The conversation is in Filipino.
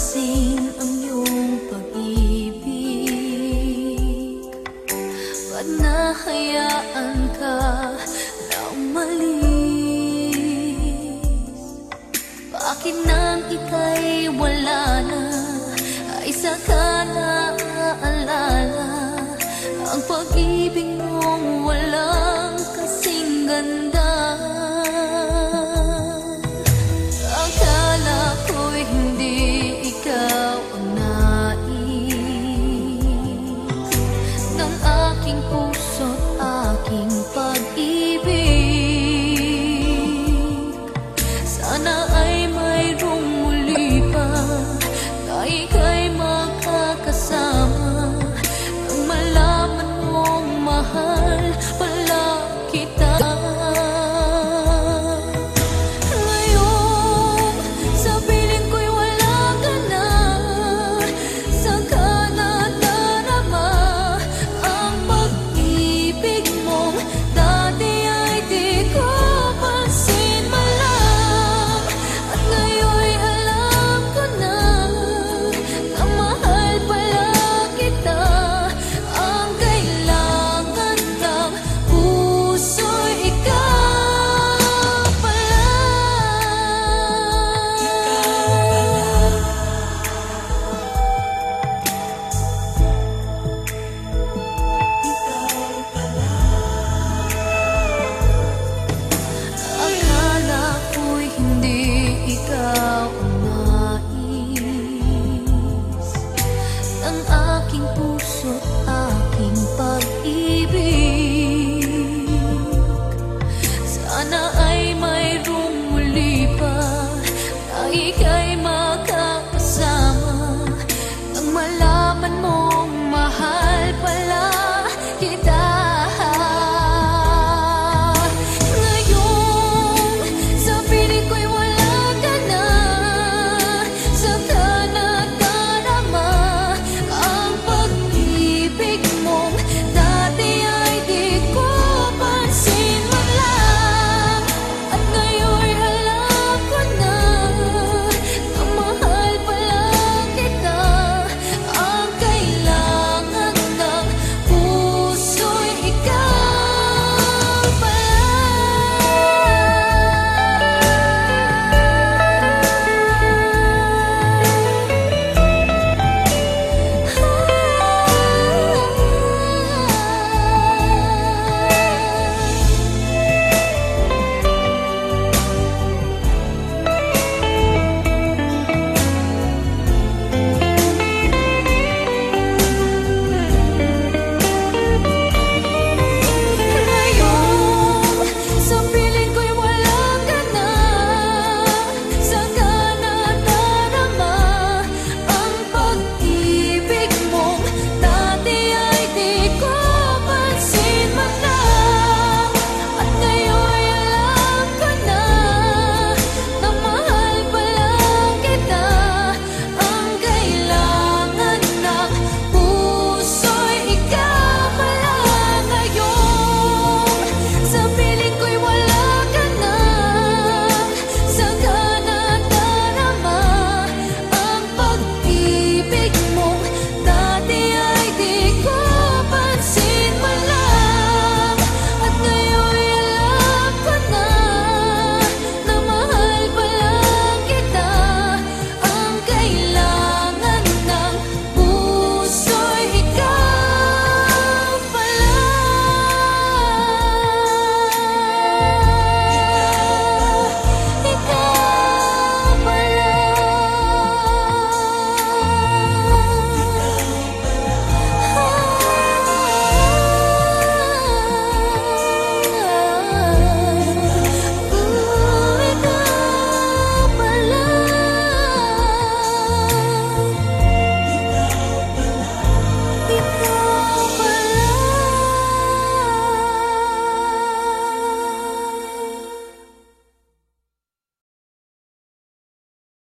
lasing ang iyong pag-ibig. Ba't nahayaan ka na umalis? Bakit nang ika'y wala na? Ay sa ka naaalala Ang pag-ibig mong walang kasing ganda. ang aking puso